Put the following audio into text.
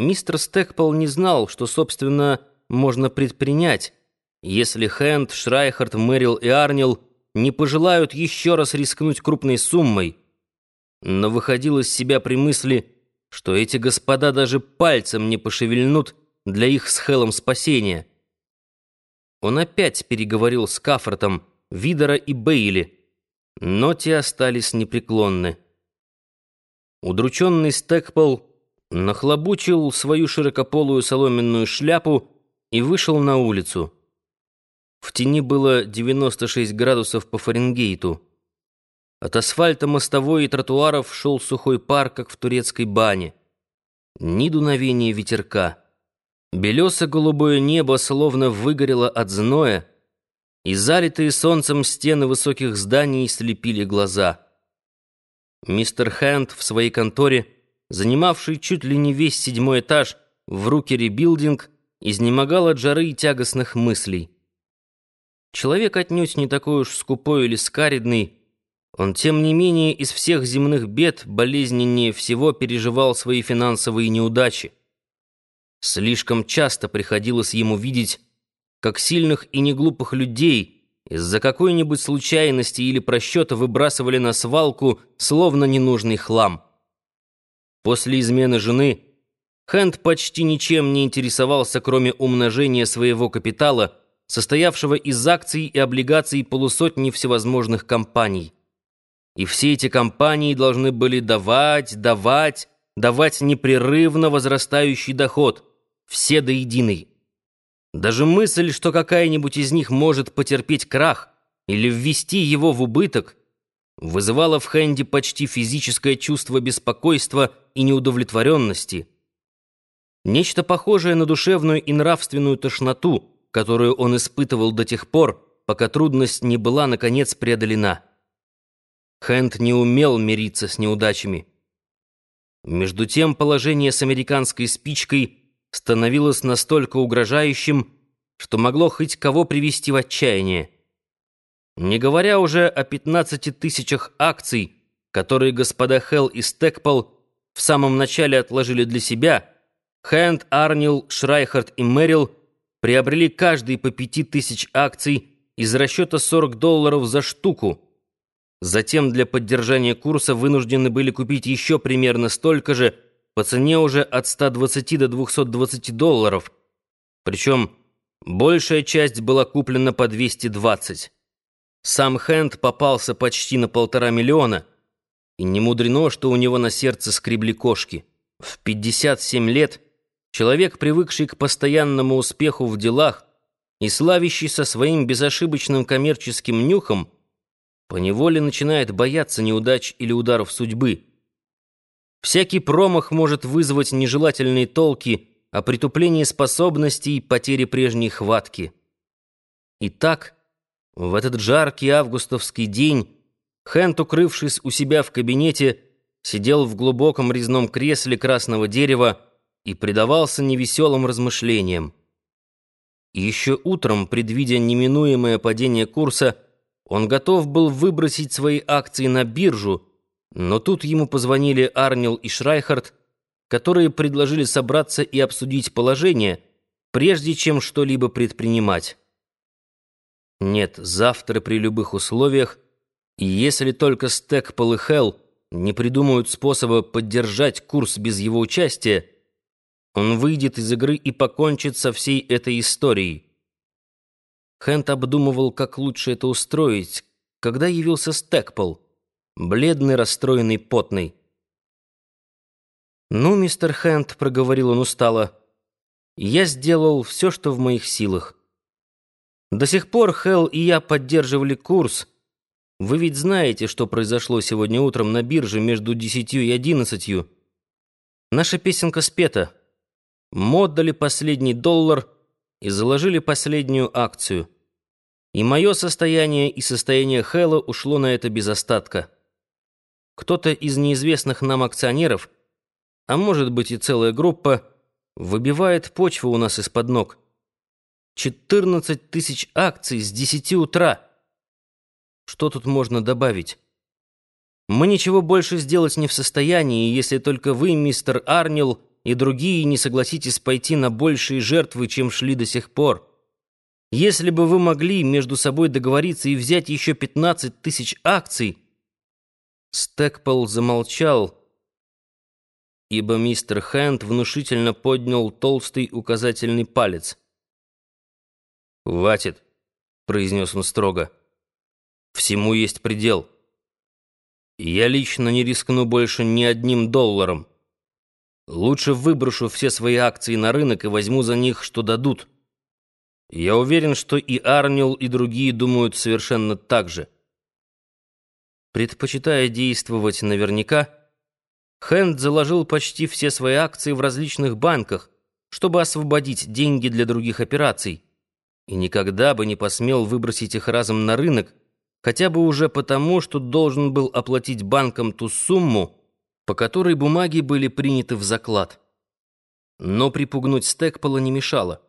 мистер Стэкпол не знал, что, собственно, можно предпринять, если Хэнд, Шрайхард, Мэрил и Арнил не пожелают еще раз рискнуть крупной суммой, но выходил из себя при мысли, что эти господа даже пальцем не пошевельнут для их с Хелом спасения. Он опять переговорил с Кафортом, Видера и Бейли, но те остались непреклонны. Удрученный Стэкпол нахлобучил свою широкополую соломенную шляпу и вышел на улицу. В тени было 96 градусов по Фаренгейту. От асфальта мостовой и тротуаров шел сухой пар, как в турецкой бане. Ни дуновения ветерка. Белесо-голубое небо словно выгорело от зноя, и залитые солнцем стены высоких зданий слепили глаза. Мистер Хэнд в своей конторе, занимавший чуть ли не весь седьмой этаж в Рукере Билдинг, изнемогал от жары и тягостных мыслей. Человек отнюдь не такой уж скупой или скаридный, он, тем не менее, из всех земных бед болезненнее всего переживал свои финансовые неудачи. Слишком часто приходилось ему видеть, как сильных и неглупых людей из-за какой-нибудь случайности или просчета выбрасывали на свалку словно ненужный хлам. После измены жены Хэнд почти ничем не интересовался, кроме умножения своего капитала, состоявшего из акций и облигаций полусотни всевозможных компаний. И все эти компании должны были давать, давать, давать непрерывно возрастающий доход, все до единой. Даже мысль, что какая-нибудь из них может потерпеть крах или ввести его в убыток, вызывала в Хэнди почти физическое чувство беспокойства и неудовлетворенности. Нечто похожее на душевную и нравственную тошноту, которую он испытывал до тех пор, пока трудность не была, наконец, преодолена. Хэнд не умел мириться с неудачами. Между тем положение с американской спичкой – становилось настолько угрожающим, что могло хоть кого привести в отчаяние. Не говоря уже о 15 тысячах акций, которые господа Хелл и Стекпол в самом начале отложили для себя, Хэнд, Арнил, Шрайхард и Мэрил приобрели каждый по 5000 акций из расчета 40 долларов за штуку. Затем для поддержания курса вынуждены были купить еще примерно столько же – по цене уже от 120 до 220 долларов, причем большая часть была куплена по 220. Сам Хэнд попался почти на полтора миллиона, и не мудрено, что у него на сердце скребли кошки. В 57 лет человек, привыкший к постоянному успеху в делах и славящийся своим безошибочным коммерческим нюхом, поневоле начинает бояться неудач или ударов судьбы – Всякий промах может вызвать нежелательные толки о притуплении способностей и потере прежней хватки. Итак, в этот жаркий августовский день Хэнд, укрывшись у себя в кабинете, сидел в глубоком резном кресле красного дерева и предавался невеселым размышлениям. Еще утром, предвидя неминуемое падение курса, он готов был выбросить свои акции на биржу, но тут ему позвонили Арнил и Шрайхард, которые предложили собраться и обсудить положение, прежде чем что-либо предпринимать. Нет, завтра при любых условиях, и если только Стэкпол и Хелл не придумают способа поддержать курс без его участия, он выйдет из игры и покончит со всей этой историей. Хэнд обдумывал, как лучше это устроить, когда явился Стэкпол бледный, расстроенный, потный. «Ну, мистер Хэнд», — проговорил он устало, — «я сделал все, что в моих силах. До сих пор Хелл и я поддерживали курс. Вы ведь знаете, что произошло сегодня утром на бирже между десятью и одиннадцатью. Наша песенка спета. Мы отдали последний доллар и заложили последнюю акцию. И мое состояние и состояние Хэлла ушло на это без остатка». Кто-то из неизвестных нам акционеров, а может быть и целая группа, выбивает почву у нас из-под ног. 14 тысяч акций с 10 утра. Что тут можно добавить? Мы ничего больше сделать не в состоянии, если только вы, мистер Арнил, и другие не согласитесь пойти на большие жертвы, чем шли до сих пор. Если бы вы могли между собой договориться и взять еще 15 тысяч акций...» Стэкпол замолчал, ибо мистер Хэнд внушительно поднял толстый указательный палец. «Хватит», — произнес он строго. «Всему есть предел. Я лично не рискну больше ни одним долларом. Лучше выброшу все свои акции на рынок и возьму за них, что дадут. Я уверен, что и Арнил, и другие думают совершенно так же». Предпочитая действовать наверняка, Хэнд заложил почти все свои акции в различных банках, чтобы освободить деньги для других операций, и никогда бы не посмел выбросить их разом на рынок, хотя бы уже потому, что должен был оплатить банкам ту сумму, по которой бумаги были приняты в заклад. Но припугнуть Стэкпола не мешало.